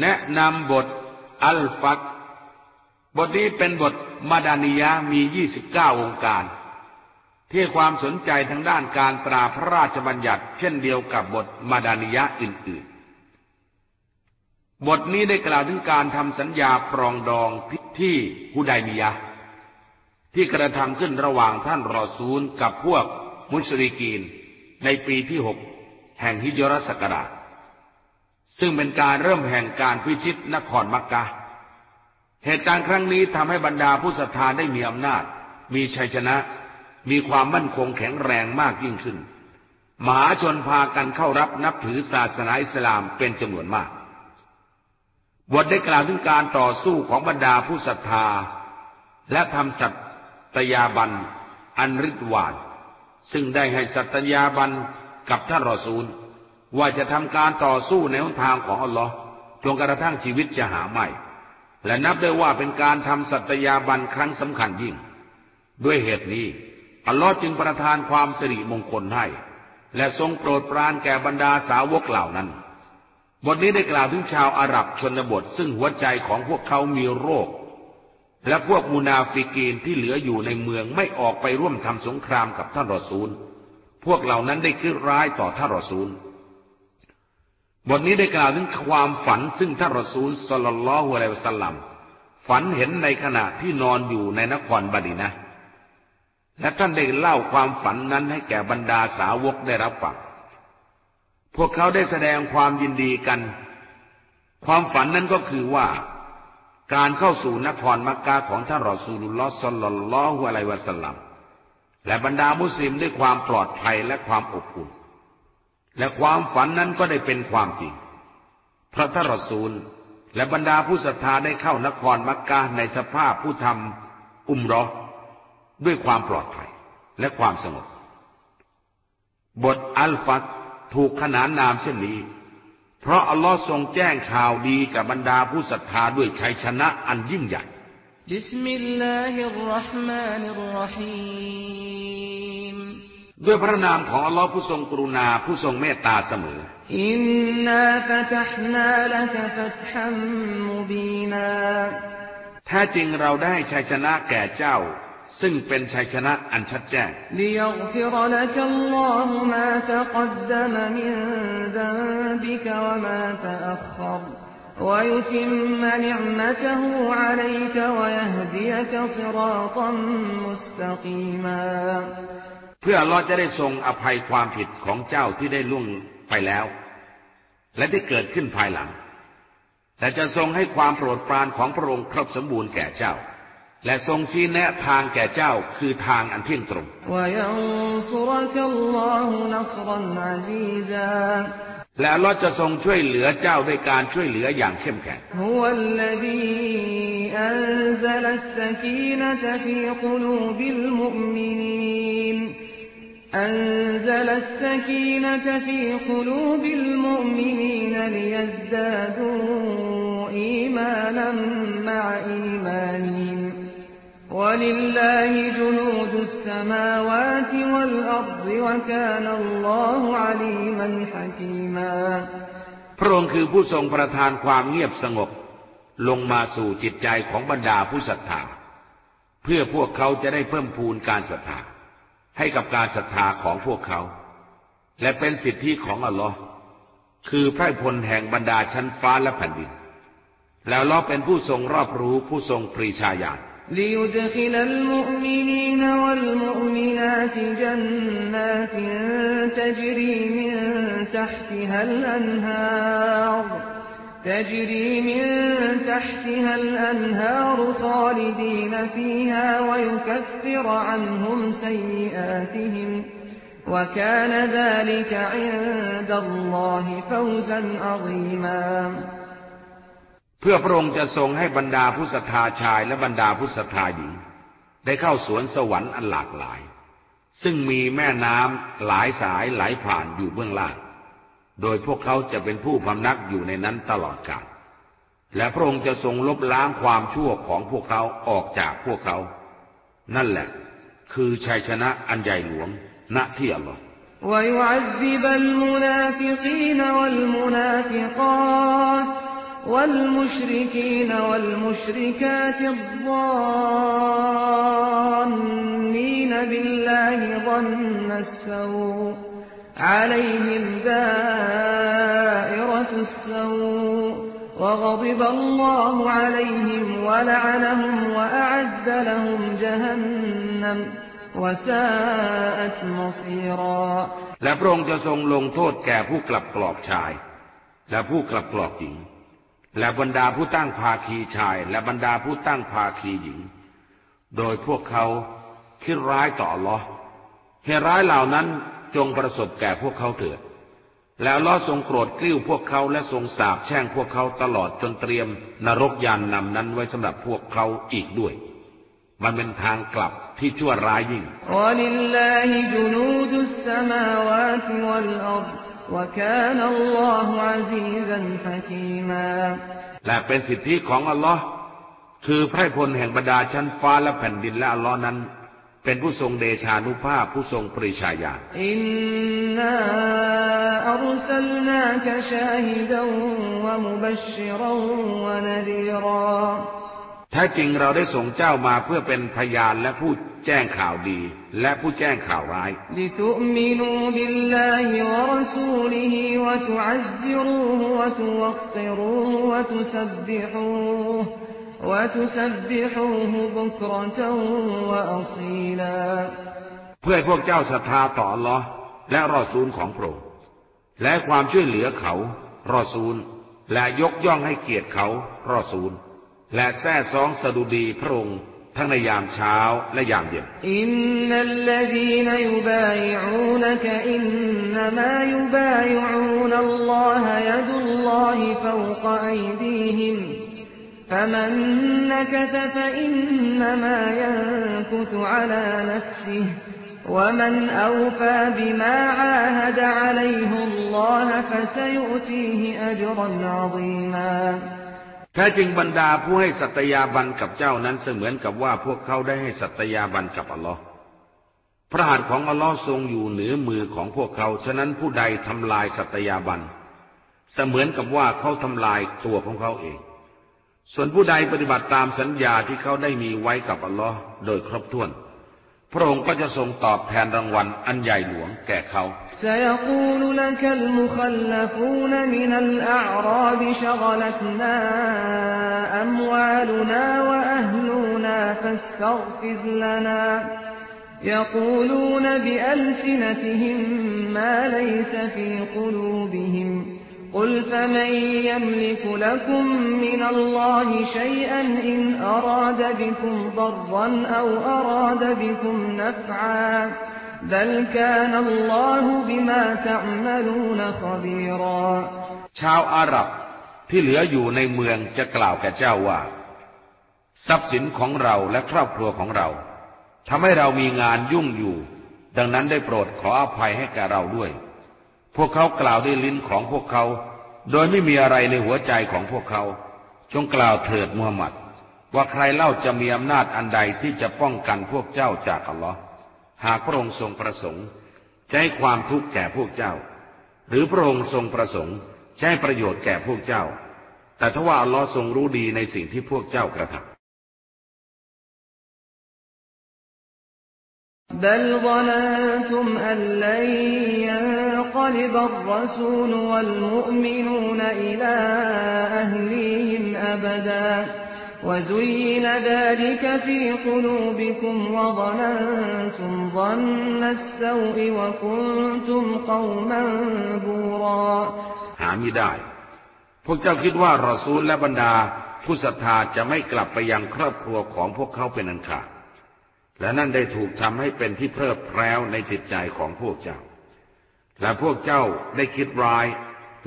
แนะนำบทอัลฟัก บทนี้เป็นบทมาดานิยะมี 29 องค์การ ที่ความสนใจทางด้านการตราพระราชบัญญัติ เช่นเดียวกับบทมาดานิยะอื่น ๆ บทนี้ได้กล่าวถึงการทำสัญญาปรองดองที่ฮุดายมียะ ที่กระทำขึ้นระหว่างท่านรอซูลกับพวกมุสลิกีน ในปีที่หกแห่งฮิจรัสกราช ซึ่งเป็นการเริ่มแห่งการพิชิตนครมักกะ เหตุการณ์ครั้งนี้ทำให้บรรดาผู้ศรัทธาได้มีอำนาจ มีชัยชนะ มีความมั่นคงแข็งแรงมากยิ่งขึ้นมหาชนพากันเข้ารับนับถือศาสนาอิสลามเป็นจำนวนมาก บทได้กล่าวถึงการต่อสู้ของบรรดาผู้ศรัทธา และทำสัตยาบันอันริดวาน ซึ่งได้ให้สัตยาบันกับท่านรอซูล ว่าจะทำการต่อสู้ในหนทางของอัลลอฮ์จนกระทั่งชีวิตจะหาไม่ และนับได้ว่าเป็นการทำสัตยาบันครั้งสำคัญยิ่ง ด้วยเหตุนี้ อัลลอฮ์จึงประทานความสิริมงคลให้ และทรงโปรดปรานแก่บรรดาสาวกเหล่านั้น บทนี้ได้กล่าวถึงชาวอาหรับชนบท ซึ่งหัวใจของพวกเขามีโรค และพวกมุนาฟิกีนที่เหลืออยู่ในเมืองไม่ออกไปร่วมทำสงครามกับท่านรอซูล พวกเหล่านั้นได้คิดร้ายต่อท่านรอซูล บทนี้ได้กล่าวถึงความฝันซึ่งท่านรอซูลصلى الله عليه وسلمฝันเห็นในขณะที่นอนอยู่ในนครมะดีนะฮ์ และท่านได้เล่าความฝันนั้นให้แก่บรรดาสาวกได้รับฟัง พวกเขาได้แสดงความยินดีกัน ความฝันนั้นก็คือว่า การเข้าสู่นครมักกะของท่านรอซูลุลลอฮ์สลลัลลอฮุอะลัยวะสัลลัมและบรรดามุสลิมด้วยความปลอดภัยและความอบอุ่น และความฝันนั้นก็ได้เป็นความจริง พระทรสูลและบรรดาผู้ศรัทธาได้เข้านครมักกะในสภาพผู้ทำอุมรอด้วยความปลอดภัยและความสงบบทอัลฟัตถูกขนานนามเช่นนี้ เพราะอัลลอฮ์ทรงแจ้งข่าวดีกับบรรดาผู้ศรัทธาด้วยชัยชนะอันยิ่งใหญ่บิสมิลลาฮิรราะห์มานิรราะฮี ด้วยพระนามของอัลลอฮ์ผู้ทรงกรุณาผู้ทรงเมตตาเสมออินนาฟะตห์นาลกฟัตฮัมมุบีนาแท้จริงเราได้ชัยชนะแก่เจ้า ซึ่งเป็นชัยชนะอันชัดแจ้งลิยัฆฟิรลักอัลลอฮุมาตะกัดดมมินซันบิกวะมาตะอัคคัร ويتم نعمته عليك ويهديك صراطا مستقيما เ พื่อเราจะได้ทรงอภัยความผิดของเจ้าที่ได้ล่วงไปแล้ว และที่เกิดขึ้นภายหลัง แต่จะทรงให้ความโปรดปรานของพระองค์ครบสมบูรณ์แก่เจ้า และทรงชี้แนะทางแก่เจ้าคือทางอันเที่ยงตรงและเราจะทรงช่วยเหลือเจ้าด้วยการช่วยเหลืออย่างเข้มแข็ง أنزل السكينة في قلوب المؤمنين ليزدادوا إيمانا مع إيمانهم ولله جنود السماوات والأرض وكان الله عليما حكيما พระองค์คือผู้ทรงประทานความเงียบสงบ ลงมาสู่จิตใจของบรรดาผู้ศรัทธา เพื่อพวกเขาจะได้เพิ่มพูนการศรัทธา ให้กับการศรัทธาของพวกเขา และเป็นสิทธิของอัลลอฮ์คือไพร่พลแห่งบรรดาชั้นฟ้าและแผ่นดิน และอัลลอฮ์เป็นผู้ทรงรอบรู้ผู้ทรงปรีชาญาณليدخل المؤمنين والمؤمنات جنات تجري من تحتها الأنهار تجري من تحتها الأنهار خالدين فيها ويكفر عنهم سيئاتهم وكان ذلك عند الله فوزا عظيما เพื่อพระองค์จะทรงให้บรรดาผู้ศรัทธาชายและบรรดาผู้ศรัทธาหญิง ได้เข้าสวนสวรรค์อันหลากหลาย ซึ่งมีแม่น้ำหลายสายไหลผ่านอยู่เบื้องล่าง โดยพวกเขาจะเป็นผู้พำนักอยู่ในนั้นตลอดกาล และพระองค์จะทรงลบล้างความชั่วของพวกเขาออกจากพวกเขา นั่นแหละ คือชัยชนะอันใหญ่หลวงณที่อัลลอฮ์ ويعذب المنافقين والمنافقات والمشركين والمشركات الظانين بالله ظن السوء عليهم دائرة السوء وغضب الله عليهم ولعنهم وأعد لهم جهنم وساءت مصيرا และพระองค์จะทรงลงโทษแก่ผู้กลับกรอกชาย และผู้กลับกรอกหญิง และบรรดาผู้ตั้งภาคีชาย และบรรดาผู้ตั้งภาคีหญิง โดยพวกเขาคิดร้ายต่อลอเหตุร้ายเหล่านั้น จงประสบแก่พวกเขาเถิด แล้วล่อทรงโกรธกริ้วพวกเขาและทรงสาบแช่งพวกเขาตลอดจนเตรียมนรกยานนำนั้นไว้สำหรับพวกเขาอีกด้วย มันเป็นทางกลับที่ชั่วร้ายยิ่งและเป็นสิทธิของอัลลอฮ์คือพระพลแห่งบรรดาชั้นฟ้าและแผ่นดินและอัลลอฮ์นั้น เป็นผู้ทรงเดชานุภาพผู้ทรงปริชาญาอินนาอัสลนาคชาฮิดวะมุบัชรวะนดีรอถ้าจริงเราได้ส่งเจ้ามาเพื่อเป็นพยานและผู้แจ้งข่าวดี และผู้แจ้งข่าวร้าย ลิ เพื่อพวกเจ้าศรัทธาต่ออัลอและรอซูลของโปรดและความช่วยเหลือเขารอซูล และยกย่องให้เกียรติเขารอซูล และแท้ซองสดุดีพระองค์ทั้งในยามเช้าและยามเย็นอินนัลลดีนยุบายูนกอินนมายุบายูนัลลอฮยดุลลอฮิฟวกอัยดีฮิม فمن نكث فإنما ينكث على نفسه ومن أوفى بما عاهد عليه الله فسيؤتيه أجرا عظيما แท้จริงบรรดาผู้ให้สัตยาบันกับเจ้านั้นเสมือนกับว่าพวกเขาได้ให้สัตยาบันกับอัลลอฮ์พระหัตถ์ของอัลลอฮ์ทรงอยู่เหนือมือของพวกเขา ฉะนั้นผู้ใดทำลายสัตยาบัน เสมือนกับว่าเขาทำลายตัวของเขาเอง ส่วนผู้ใดปฏิบัติตามสัญญาที่เขาได้มีไว้กับอัลลอฮ์โดยครบถ้วน พระองค์ก็จะทรงตอบแทนรางวัลอันใหญ่หลวงแก่เขา سيقول لك المخلفون من الأعراب شغلتنا أموالنا وأهلنا فاستغفر لنا يقولون بألسنتهم ما ليس في قلوبهم قل فمن يملك لكم من الله شيئا إن أراد بكم ضرا أو أراد بكم نفعا بل كان الله بما تعملون خبيرا ชาวอาหรับที่เหลืออยู่ในเมืองจะกล่าวแก่เจ้าว่า ทรัพย์สินของเราและครอบครัวของเราทำให้เรามีงานยุ่งอยู่ ดังนั้นได้โปรดขออภัยให้แก่เราด้วย พวกเขากล่าวด้วยลิ้นของพวกเขา โดยไม่มีอะไรในหัวใจของพวกเขา จงกล่าวเถิดมูฮัมหมัด ว่าใครเล่าจะมีอำนาจอันใดที่จะป้องกันพวกเจ้าจากอัลลอฮ์หากพระองค์ทรงประสงค์จะให้ความทุกข์แก่พวกเจ้า หรือพระองค์ทรงประสงค์จะให้ประโยชน์แก่พวกเจ้า แต่ถ้าว่าอัลลอฮ์ทรงรู้ดีในสิ่งที่พวกเจ้ากระทำ بل ظننتم أن لن ينقلب الرسول والمؤمنون إلى أهليهم أبدا وزين ذلك في قلوبكم وظننتم ظن السوء وكنتم قوما بورا หาไม่ได้ พวกเจ้าคิดว่ารอซูลและบรรดาผู้ศรัทธาจะไม่กลับไปยังครอบครัวของพวกเขาเป็นอันขาด และนั่นได้ถูกทำให้เป็นที่เพลิดเพลินในจิตใจของพวกเจ้า และพวกเจ้าได้คิดร้าย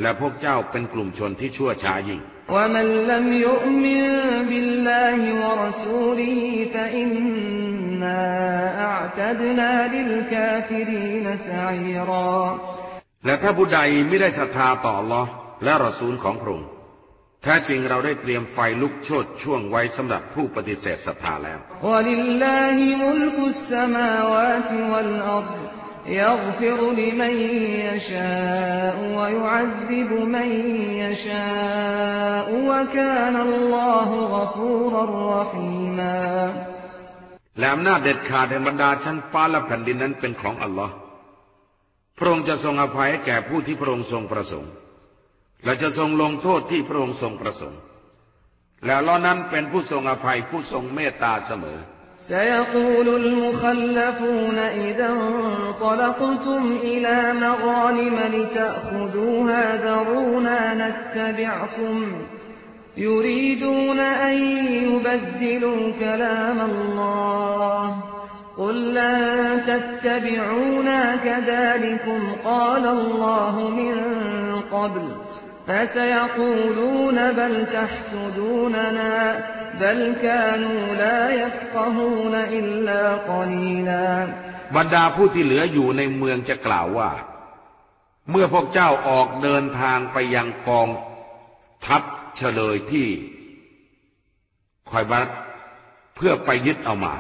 และพวกเจ้าเป็นกลุ่มชนที่ชั่วช้ายิ่งและถ้าผู้ใดไม่ได้ศรัทธาต่อ Allah และรอซูลของพระองค์ แท้จริงเราได้เตรียมไฟลุกโชดช่วงไว้สำหรับผู้ปฏิเสธศรัทธาแล้วและอำนาจเด็ดขาดแห่งบรรดาชั้นฟ้าและแผ่นดินนั้นเป็นของอัลลอฮ์พระองค์จะทรงอภัยแก่ผู้ที่พระองค์ทรงประสงค์ และจะทรงลงโทษที่พระองค์ทรงประสงค์ แล้วล้อนั้นเป็นผู้ทรงอภัยผู้ทรงเมตตาเสมอ سيقول المخلفون إذا انطلقتم إلى مغانم لتأخذوها ذرونا نتبعكم يريدون أن يبدلوا كلام الله قل لن تتبعونا كذلكم قال الله من قبل فسيقولون بل تحسدوننا بل كانوا لا يفقهون إلا قليلا บรรดาผู้ที่เหลืออยู่ในเมืองจะกล่าวว่า เมื่อพวกเจ้าออกเดินทางไปยังกองทัพเฉลยที่คอยบัตเพื่อไปยึดเอามา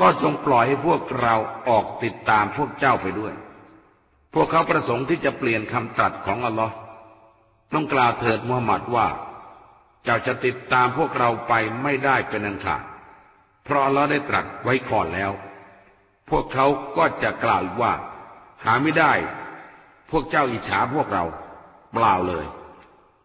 ก็จงปล่อยให้พวกเราออกติดตามพวกเจ้าไปด้วย พวกเขาประสงค์ที่จะเปลี่ยนคำตรัสของอัลลอฮ์ ต้องกล่าวเถิดมูฮัมหมัดว่า เจ้าจะติดตามพวกเราไปไม่ได้เป็นอันขาด เพราะเราได้ตรัสไว้ก่อนแล้ว พวกเขาก็จะกล่าวว่า หาไม่ได้ พวกเจ้าอิจฉาพวกเรา เปล่าเลย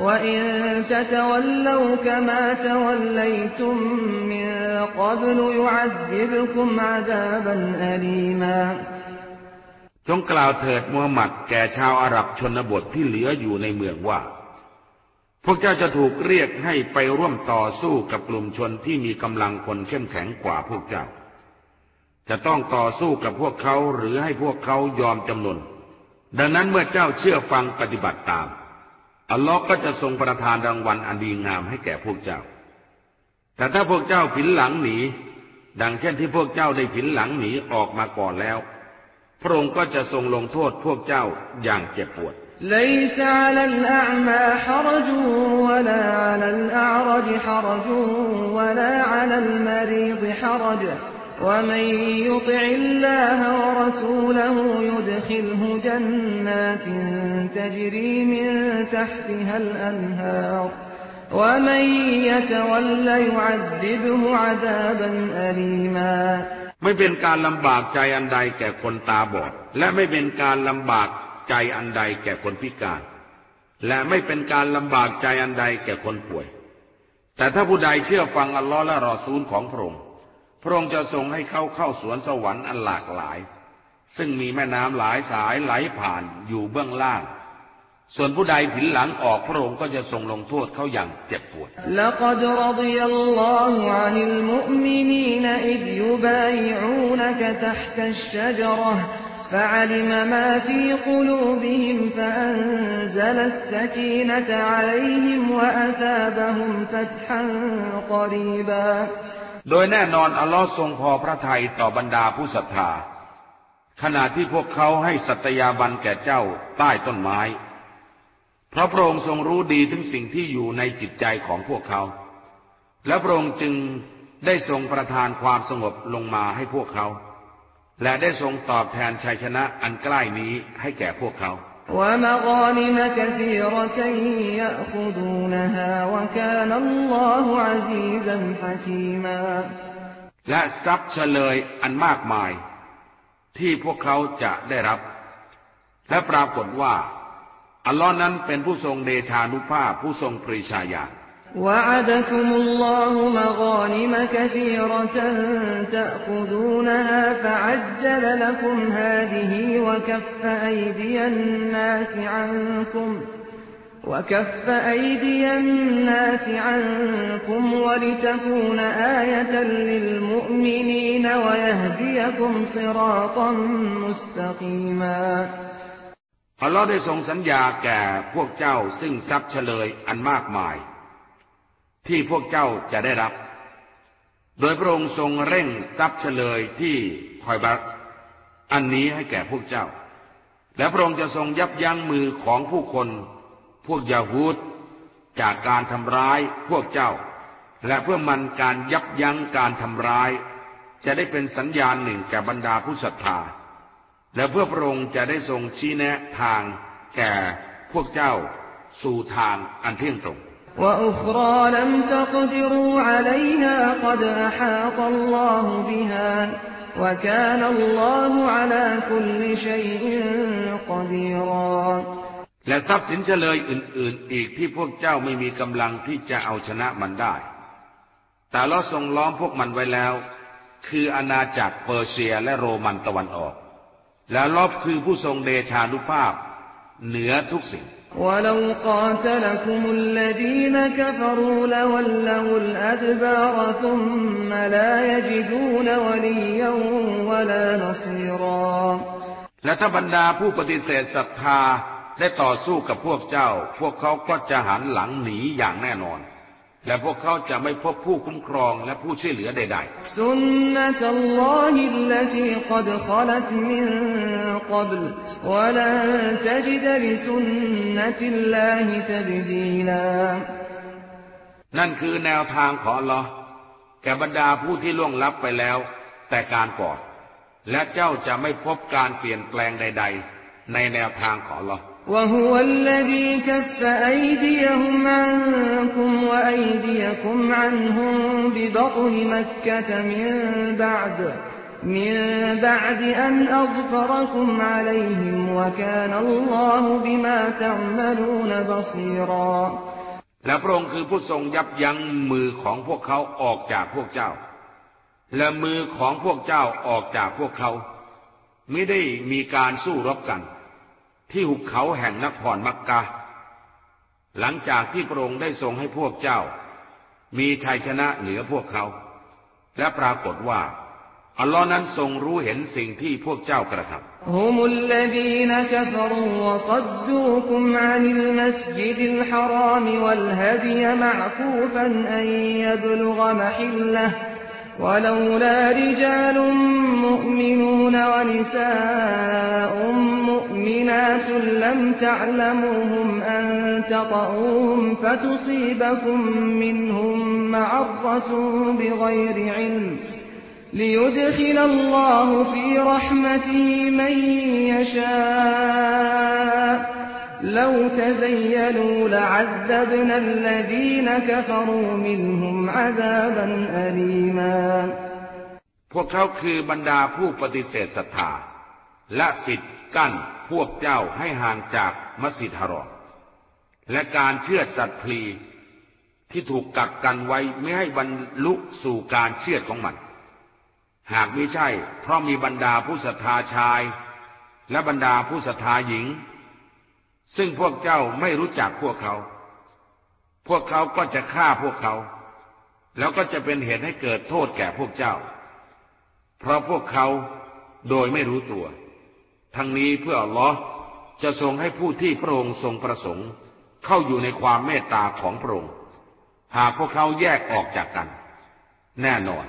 وإن تتولوا كما توليتم من قبل يعذبكم عذابا أليما จงกล่าวเถิดมูฮัมหมัดแก่ชาวอาหรับชนบทที่เหลืออยู่ในเมืองว่า พวกเจ้าจะถูกเรียกให้ไปร่วมต่อสู้กับกลุ่มชนที่มีกำลังคนเข้มแข็งกว่าพวกเจ้า จะต้องต่อสู้กับพวกเขาหรือให้พวกเขายอมจำนน ดังนั้นเมื่อเจ้าเชื่อฟังปฏิบัติตาม อัลลอฮ์ก็จะทรงประทานรางวัลอันดีงามให้แก่พวกเจ้า แต่ถ้าพวกเจ้าผินหลังหนี ดังเช่นที่พวกเจ้าได้ผินหลังหนีออกมาก่อนแล้ว พระองค์ก็จะทรงลงโทษพวกเจ้าอย่างเจ็บปวด ليس على الأعمى حرج ولا على الأعرج حرج ولا على المريض حرج ومن يطع الله ورسوله يدخله جنات تجري من تحتها الأنهار ومن يتول يعذبه عذابا أليما ไม่เป็นการลำบากใจอันใดแก่คนตาบอด และไม่เป็นการลำบากใจอันใดแก่คนพิการ และไม่เป็นการลำบากใจอันใดแก่คนป่วย แต่ถ้าผู้ใดเชื่อฟังอัลลอฮ์และรอซูลของพระองค์ พระองค์จะทรงให้เขาเข้าสวนสวรรค์อันหลากหลาย ซึ่งมีแม่น้ำหลายสายไหลผ่านอยู่เบื้องล่าง ส่วนผู้ใดผินหลังออกพระองค์ก็จะทรงลงโทษเขาอย่างเจ็บปวด لقد رضي الله عن المؤمنين إذ يبايعونك تحت الشجرة فعلم ما في قلوبهم فأنزل السكينة عليهم وأثابهم فتحا قريبا โดยแน่นอนอัลลอฮ์ทรงพอพระทัยต่อบรรดาผู้ศรัทธา ขณะที่พวกเขาให้สัตยาบันแก่เจ้าใต้ต้นไม้ เพราะพระองค์ทรงรู้ดีถึงสิ่งที่อยู่ในจิตใจของพวกเขา และพระองค์จึงได้ทรงประทานความสงบลงมาให้พวกเขา และได้ทรงตอบแทนชัยชนะอันใกล้นี้ให้แก่พวกเขา ومغانم كثيرة يأخذونها وكان الله عزيزا حكيما และทรัพย์เฉลยอันมากมาย ที่พวกเขาจะได้รับ และปรากฏว่า อัลลอฮ์นั้นเป็นผู้ทรงเดชานุภาพผู้ทรงปรีชาญาณ وعدكم الله مغانم كثيرة تأخذونها فعجل لكم هذه وكف أيدي الناس عنكم وكف أيدي الناس عنكم ولتكون آية للمؤمنين ويهديكم صراطا مستقيما อัลลอฮ์ได้ทรงสัญญาแก่พวกเจ้าซึ่งทรัพย์เฉลยอันมากมาย ที่พวกเจ้าจะได้รับ โดยพระองค์ทรงเร่งทรัพย์เฉลยที่คอยบักอันนี้ให้แก่พวกเจ้า และพระองค์จะทรงยับยั้งมือของผู้คน พวกยาฮูดจากการทำร้ายพวกเจ้า และเพื่อมันการยับยั้งการทำร้าย จะได้เป็นสัญญาณหนึ่งแก่บรรดาผู้ศรัทธา และเพื่อพระองค์จะได้ทรงชี้แนะทางแก่พวกเจ้าสู่ทางอันเที่ยงตรง وأخرى لم تقدروا عليها قد أحاط الله بها وكان الله على كل شيء قديرا และทรัพย์สินเฉลยอื่น ๆ อีกที่พวกเจ้าไม่มีกำลังที่จะเอาชนะมันได้ แต่เราทรงล้อมพวกมันไว้แล้ว คืออาณาจักรเปอร์เซียและโรมันตะวันออก และลอบคือผู้ทรงเดชานุภาพ เหนือทุกสิ่ง ولو قاتلكم الذين كفروا لولوا الأدبار ثم لا يجدون وليا ولا نصيرا และถ้าบรรดาผู้ปฏิเสธศรัทธาได้ต่อสู้กับพวกเจ้า พวกเขาก็จะหันหลังหนีอย่างแน่นอน และพวกเขาจะไม่พบผู้คุ้มครองและผู้ช่วยเหลือใดๆนั่นคือแนวทางของลอแก่บรรดาผู้ที่ล่วงลับไปแล้ว แต่การก่อน และเจ้าจะไม่พบการเปลี่ยนแปลงใด ๆ ในแนวทางของลอ وهو الذي كف أيديهم عنكم وأيديكم عنهم ببطن مكة من بعد من بعد أن أظفركم عليهم وكان الله بما تعملون بصيرا และพระองค์คือผู้ทรงยับยั้งมือของพวกเขาออกจากพวกเจ้า และมือของพวกเจ้าออกจากพวกเขา ไม่ได้มีการสู้รบกัน ที่หุบเขาแห่งนครมักกะ หลังจากที่พระองค์ได้ทรงให้พวกเจ้า มีชัยชนะเหนือพวกเขา และปรากฏว่า อัลลอฮ์นั้นทรงรู้เห็นสิ่งที่พวกเจ้ากระทำ ولولا رجال مؤمنون ونساء مؤمنات لم تعلموهم أن تطؤوهم فتصيبكم منهم معرة بغير علم ليدخل الله في رحمته من يشاء لو تزيلوا لعذبنا الذين كفروا منهم عذابا أليما พวกเขาคือบรรดาผู้ปฏิเสธศรัทธา และปิดกั้นพวกเจ้าให้ห่างจากมัสยิดฮารอมและการเชื่อดสัตว์พลีที่ถูกกักกันไว้ไม่ให้บรรลุสู่การเชื่อดของมัน หากไม่ใช่ เพราะมีบรรดาผู้ศรัทธาชาย และบรรดาผู้ศรัทธาหญิง ซึ่งพวกเจ้าไม่รู้จักพวกเขา พวกเขาก็จะฆ่าพวกเขา แล้วก็จะเป็นเหตุให้เกิดโทษแก่พวกเจ้า เพราะพวกเขาโดยไม่รู้ตัว ทั้งนี้เพื่ออัลลอฮ์จะทรงให้ผู้ที่พระองค์ทรงประสงค์ เข้าอยู่ในความเมตตาของพระองค์ หากพวกเขาแยกออกจากกัน แน่นอน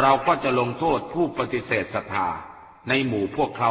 เราก็จะลงโทษผู้ปฏิเสธศรัทธาในหมู่พวกเขา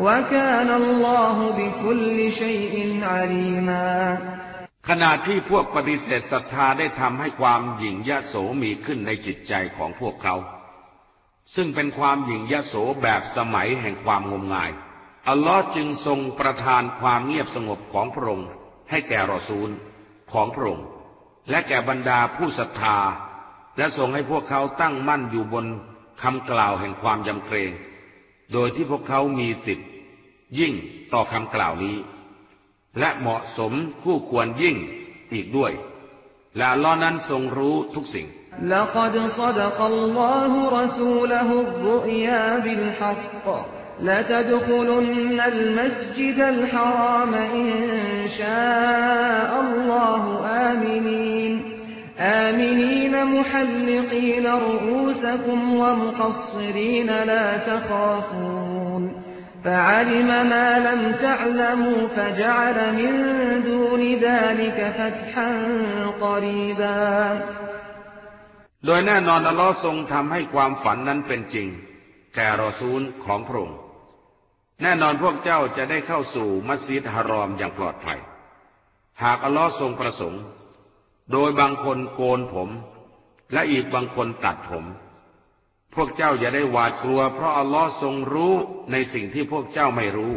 وكان الله بكل شيء عليما ขณะที่พวกปฏิเสธศรัทธาได้ทำให้ความหยิ่งยโสมีขึ้นในจิตใจของพวกเขา ซึ่งเป็นความหยิ่งยโสแบบสมัยแห่งความงมงาย อัลลอฮ์จึงทรงประทานความเงียบสงบของพระองค์ให้แก่รอซูลของพระองค์ และแก่บรรดาผู้ศรัทธา และทรงให้พวกเขาตั้งมั่นอยู่บนคำกล่าวแห่งความยำเกรง โดยที่พวกเขามีสิทธิ์ยิ่งต่อคำกล่าวนี้ และเหมาะสมคู่ควรยิ่งอีกด้วย และอัลลอฮ์นั้นทรงรู้ทุกสิ่ง لقد صدق الله رسوله الرؤيا بالحق لتدخلن المسجد الحرام إن شاء الله آمنين آمنين محلقين رؤوسكم ومقصرين لا تخافون فعلم ما لم تعلموا فجعل من دون ذلك فتحا قريبا โดยแน่นอนอัลลอฮ์ทรงทำให้ความฝันนั้นเป็นจริง แก่รอซูลของพระองค์แน่นอนพวกเจ้าจะได้เข้าสู่มัสยิดฮารอมอย่างปลอดภัย หากอัลลอฮ์ทรงประสงค์ โดยบางคนโกนผม และอีกบางคนตัดผม พวกเจ้าอย่าได้หวาดกลัว เพราะอัลลอฮ์ทรงรู้ในสิ่งที่พวกเจ้าไม่รู้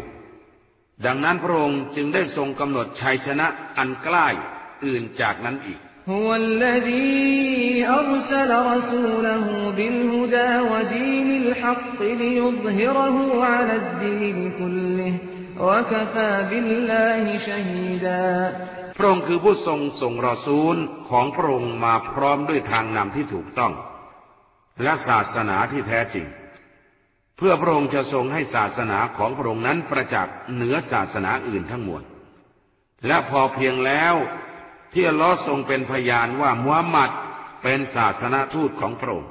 ดังนั้นพระองค์จึงได้ทรงกำหนดชัยชนะอันใกล้อื่นจากนั้นอีก هو الذي أرسل رسوله بالهدى ودين الحق ليظهره على الدين كله وكفى بالله شهيدا พ ระองค์คือผู้ทรงส่งรอซูลของพระองค์มาพร้อมด้วยทางนำที่ถูกต้อง และศาสนาที่แท้จริง เพื่อพระองค์จะทรงให้ศาสนาของพระองค์นั้นประจักษ์เหนือศาสนาอื่นทั้งมวลและพอเพียงแล้วที่ลอทรงเป็นพยานว่ามุฮัมมัดเป็นศาสนาทูตของพระองค์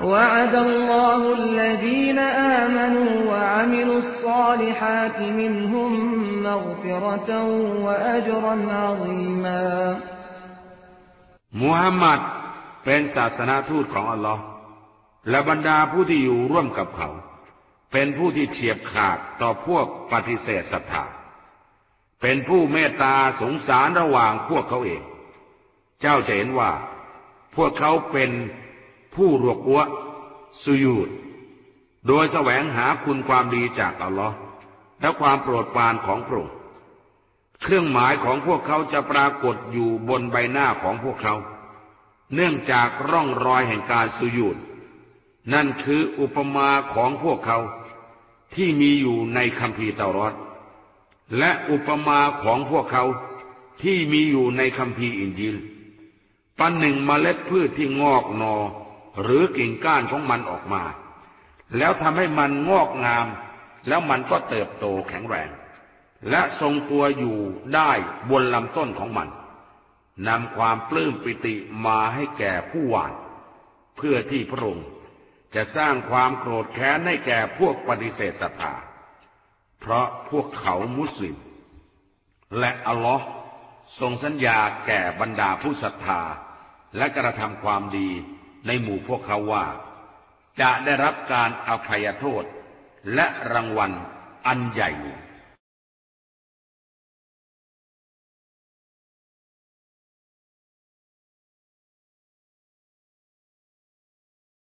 وعد الله الذين آمنوا وعملوا الصالحات منهم مغفرة وأجرا عظيما มุฮัมมัดเป็นศาสนาทูตของอัลลอฮ์และบรรดาผู้ที่อยู่ร่วมกับเขา เป็นผู้ที่เฉียบขาดต่อพวกปฏิเสธศรัทธา เป็นผู้เมตตาสงสารระหว่างพวกเขาเอง เจ้าจะเห็นว่า พวกเขาเป็น ผู้รวกวะสุยูดโดยแสวงหาคุณความดีจากอัลลอฮ์และความโปรดปรานของพระองค์เครื่องหมายของพวกเขาจะปรากฏอยู่บนใบหน้าของพวกเขา เนื่องจากร่องรอยแห่งการสุยูดนั่นคืออุปมาของพวกเขาที่มีอยู่ในคัมภีร์เตารอดและอุปมาของพวกเขาที่มีอยู่ในคัมภีร์อินจิลปันหนึ่งเมล็ดพืชที่งอกนอ หรือกิ่งก้านของมันออกมา แล้วทำให้มันงอกงาม แล้วมันก็เติบโตแข็งแรง และทรงตัวอยู่ได้บนลำต้นของมันนำความปลื้มปิติมาให้แก่ผู้หวาน เพื่อที่พระองค์จะสร้างความโกรธแค้นให้แก่พวกปฏิเสธศรัทธาเพราะพวกเขามุสลิม และอัลลอฮ์ทรงสัญญาแก่บรรดาผู้ศรัทธาและกระทำความดี ในหมู่พวกเขาว่า จะได้รับการอภัยโทษและรางวัลอันใหญ่หลวง